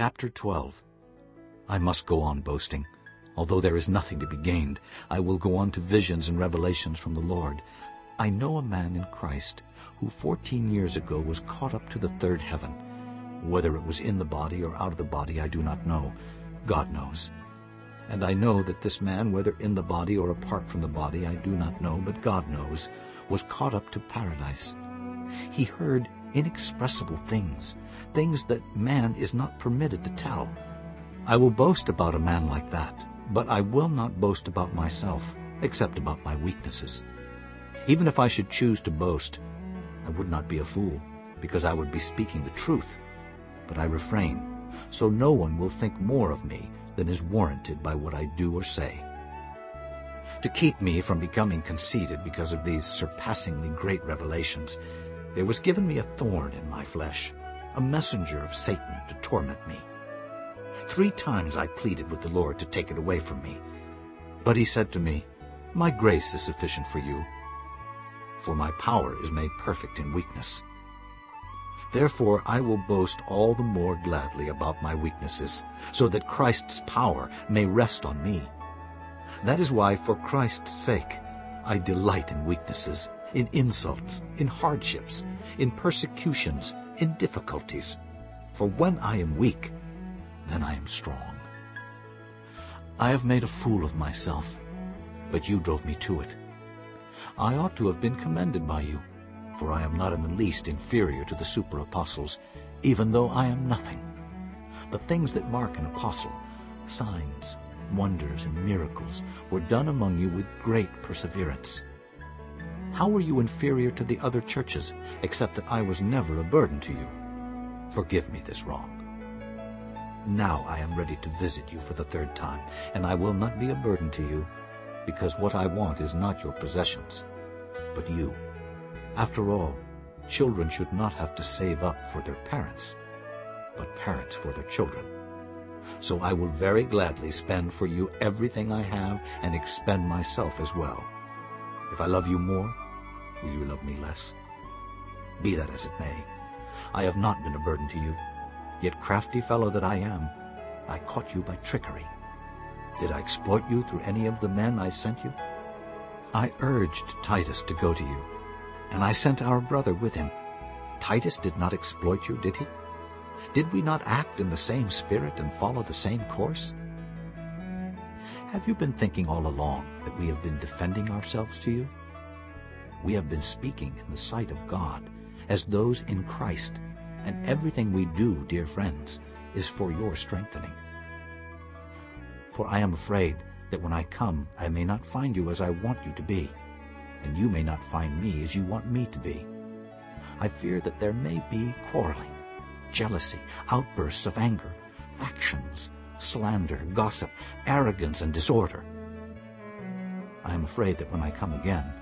Chapter 12 I must go on boasting. Although there is nothing to be gained, I will go on to visions and revelations from the Lord. I know a man in Christ who fourteen years ago was caught up to the third heaven. Whether it was in the body or out of the body I do not know. God knows. And I know that this man, whether in the body or apart from the body, I do not know, but God knows, was caught up to paradise. He heard inexpressible things, things that man is not permitted to tell. I will boast about a man like that, but I will not boast about myself, except about my weaknesses. Even if I should choose to boast, I would not be a fool, because I would be speaking the truth. But I refrain, so no one will think more of me than is warranted by what I do or say. To keep me from becoming conceited because of these surpassingly great revelations, there was given me a thorn in my flesh, a messenger of Satan to torment me. Three times I pleaded with the Lord to take it away from me. But he said to me, My grace is sufficient for you, for my power is made perfect in weakness. Therefore I will boast all the more gladly about my weaknesses, so that Christ's power may rest on me. That is why, for Christ's sake, I delight in weaknesses, in insults, in hardships, in persecutions, in difficulties. For when I am weak, then I am strong. I have made a fool of myself, but you drove me to it. I ought to have been commended by you, for I am not in the least inferior to the super-apostles, even though I am nothing. The things that mark an apostle, signs, wonders, and miracles, were done among you with great perseverance. How were you inferior to the other churches, except that I was never a burden to you? Forgive me this wrong. Now I am ready to visit you for the third time, and I will not be a burden to you, because what I want is not your possessions, but you. After all, children should not have to save up for their parents, but parents for their children. So I will very gladly spend for you everything I have and expend myself as well. If I love you more, will you love me less? Be that as it may, I have not been a burden to you. Yet crafty fellow that I am, I caught you by trickery. Did I exploit you through any of the men I sent you? I urged Titus to go to you, and I sent our brother with him. Titus did not exploit you, did he? Did we not act in the same spirit and follow the same course? Have you been thinking all along that we have been defending ourselves to you? We have been speaking in the sight of God as those in Christ, and everything we do, dear friends, is for your strengthening. For I am afraid that when I come I may not find you as I want you to be, and you may not find me as you want me to be. I fear that there may be quarreling, jealousy, outbursts of anger, factions, slander, gossip, arrogance, and disorder. I am afraid that when I come again,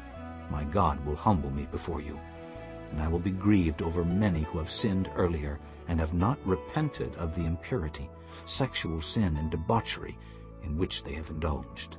my God will humble me before you, and I will be grieved over many who have sinned earlier and have not repented of the impurity, sexual sin, and debauchery in which they have indulged.